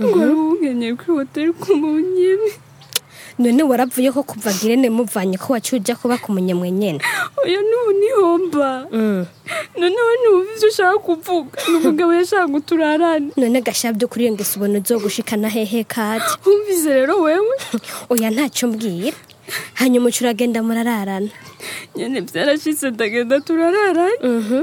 ngo mm-hmm. wari kuri hoteli ku munyemi none warapvuye ko kuva girene muvanye ko waciye ujya kuba ku munyamwenyene oya n'ubu nihomba mm. noneho n'ubu ibyo ushaka kuvuga ni umugabo yashaka guturarane none agashabyo kuri iyo ngeso ubona uzogushikana hehe kati wumvise rero wewe oya ntacyo mbwira hanyuma uca uragenda murararana nyine byarashize ndagenda turararanye mm-hmm.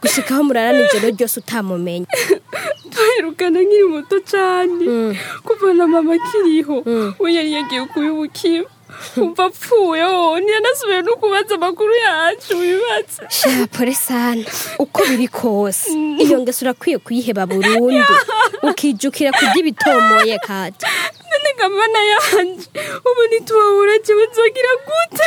gushikaho murarana ijoro ryose utamumenye twirukana nkiri muto cyane mm. kuvana mama akiriho mm. we yari yagiye kubibukira apfuyeho nasubiye no kubaza amakuru yacu yubatse pore sana uko biri kose iyo ngeso urakwiye kuyiheba burundu ukijukira kurya ibitomoye kati none kamana yanje ubu ntituwabura kibuzogira gute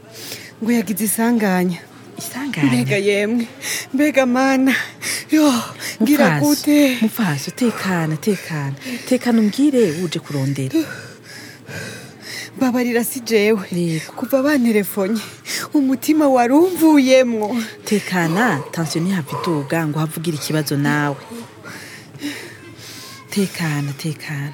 ngo yagize isanganya isanganya mbega yemwe mbega mana yo mbwira gute mupfaso tekana tekana tekana umbwire uje kurondera babarira si jewe kuva banterefonye umutima wari umvuyemo tekana tansiyo ntihabwe ituga ngo havugire ikibazo nawe tekana tekana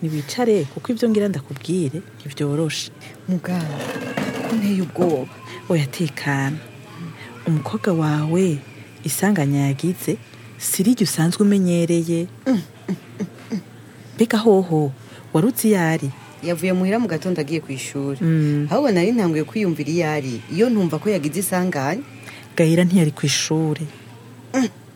ntibicare kuko ibyo ngira ndakubwire ntibyoroshe muganga ko nteye ubwoba oya umukobwa wawe isanganya yagize siri usanzwe umenyereye mbega hoho warutse iyo ari yavuye muhira mu gatondo agiye ku ishuri mm. ahubwo nari ntanguye kwiyumvira iyo ari iyo ntumva ko yagize isanganya gahira ntiyari ku ishuri mm.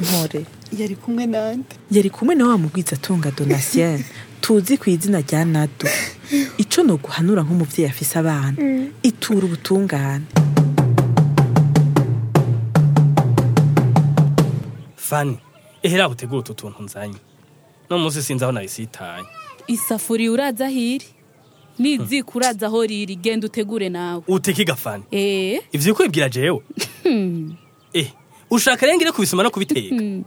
mpore yari kumwe nande yari kumwe na wa mugwiza atunga donasiyeni tuzi ku izina rya nadu icyo ni uguhanura nk'umubyeyi afise abana mm. itura ubutungane fani ehera utegura utu tuntu nzanye no munsi sinzi aho narisitaye isafuriya uraza aho iri hmm. uraza aho riri genda utegure nawe uteke igafani eee eh? ibyo uko bibwira jewe hmm. eee eh, ushaka rero kubisoma no kubiteka hmm.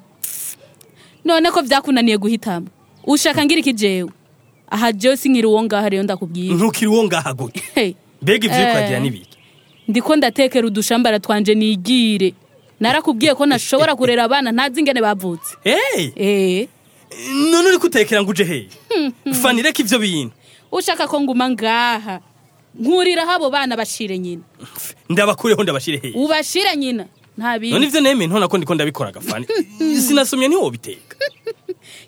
none ko byakunaniye guhitamo ushaka ngire iki jewe aha jewe si nkiri uwo ngaha rero ndakubwira ntukiri uwo ngaha gutya mbega ibyo uri kuhagira eh. n'ibiki ndiko ndatekera udushambara twanje nigire narakubwiye ko nashobora kurera abana ntazi ingene bavutse eee eh. none uri kutekera ngo uje hehe fanire ko ibyo bintu ushaka ko nguma ngaha nkuriraho abo bana bashire nyina ndabakureho ndabashire hehe ubashire nyina nta bintu none ibyo nemeye ntona ko ndikunda bikoraga fani sinasomye niwo biteka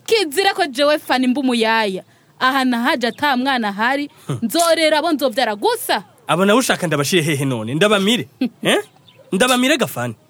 kizira ko jowe fani mba umuyaya aha nahaje ata mwana ahari hmm. nzorera abo nzobyara gusa abo nawe ushaka ndabashire hehe none ndabamire eh? ndabamire gafani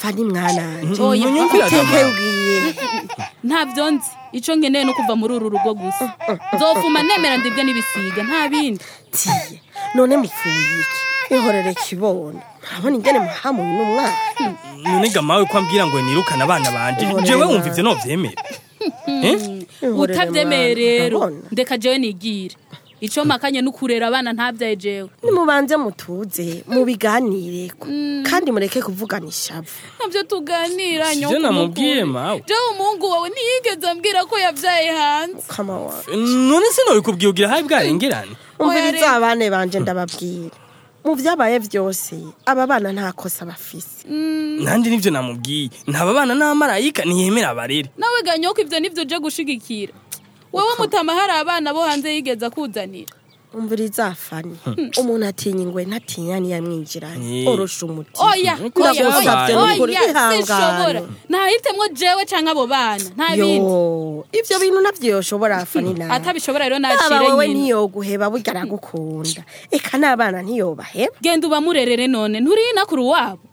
fani mwana ntabyo nzi icyo nkeneye no kuva muri uru rugo gusa nzofuma nemera ndibwe n'ibisiga nta bindi none mupfuye iki ihorere kibono ntabona ingene muhamu n'umwana none gamawe ko ngo nirukane abana banje njyewe wumva ibyo nobyemera eh? utabyemeye rero ndeka jewe nigira icyo makanye n'ukurera abana ntabyaye jewe nimubanze mutuze mubiganire mm. kandi mureke kuvugana ishavu ntabyo tuganira nyoko namubwiye mawe jewe umuhungu wawe ntiyigeze ambwira ko yabyaye hanze none se nabikubwiye ugira habi bwarengerane umviriza abane banje ndababwira mu byabaye byose aba bana nta kosa bafise mm. nanjye nibyo namubwiye ntaba bana n'amarayika ntiyemera abarere nawe ganyo ibyo nibyo uje gushigikira wowe mutama hari abana bo hanze yigeze akuzanira imvura izafana hmm. umuntu atinya ingwe ntatinya ntiyamwinjira orosha umuti oya oya oya sinshobora ntahitemwo jewe cyangwa abo bana nta bindi ibyo bintu nabyo yoshobora afana inama atabishobora rero nacire nyine wowe ntiyoguheba burya aragukunda eka n'abana ntiyobaheba genda ubamurerere none nturi nakuru wabo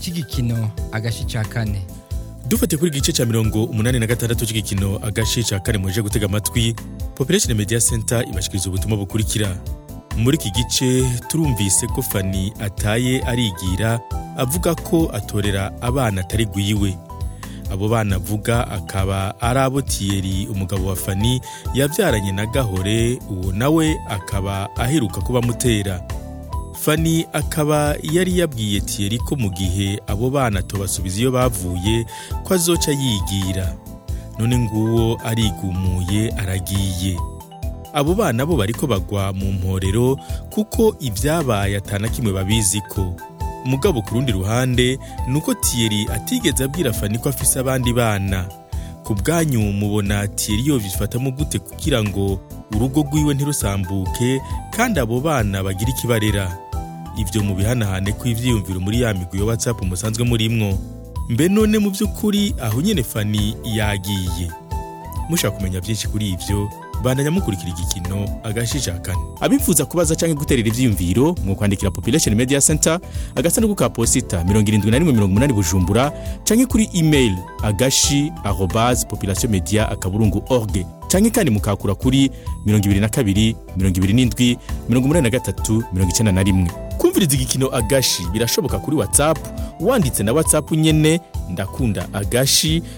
cy'igikino agashi cya kane dufatiye kuri igice cya mirongo umunani na gatandatu cy'igikino agace cya kane muje gutega amatwi population media center ibashikiriza ubutumwa bukurikira muri iki gice turumvise ko fani ataye arigira avuga ko atorera abana atari guyiwe abo bana avuga akaba ari abo tiyeri umugabo wa fani yabyaranye na gahore uwo nawe akaba aheruka kuba mutera. fani akaba yari yabwiye tiyeri ko mu gihe abo bana tubasubiza iyo bavuye ko azoca yigira none nguwo arigumuye aragiye abo bana bo bariko bagwa mu mporero kuko ibyabaye atana kimwe babizi ko mugabo ku rundi ruhande ni uko tiyeri atigeze abwira fani ko afise abandi bana ku bwanyu mubona tiyeri yo gute kugira ngo urugo rwiwe ntirusambuke kandi abo bana bagira ikibarera ibyo mu bihanahane kw'ibyiyumviro muri ya migwi ya WhatsApp musanzwe murimwo mbe none mu by'ukuri aho nyine Fani yagiye mushaka kumenya byinshi kuri ibyo bandanya mukurikira igikino agashije kane abifuza kubaza cyangwa guterera ibyiyumviro mu kwandikira population media center agasanduku ka posita 7180 Bujumbura cyangwa kuri email agashi arobase population media akaburungu org cyangwa kandi mukakura kuri mirongo mirongo mirongo ibiri ibiri na na kabiri n’indwi gatatu mirongo 27 na rimwe wumviriza igikino agashi birashoboka kuri whatsapp wanditse na whatsapp nyene ndakunda agashi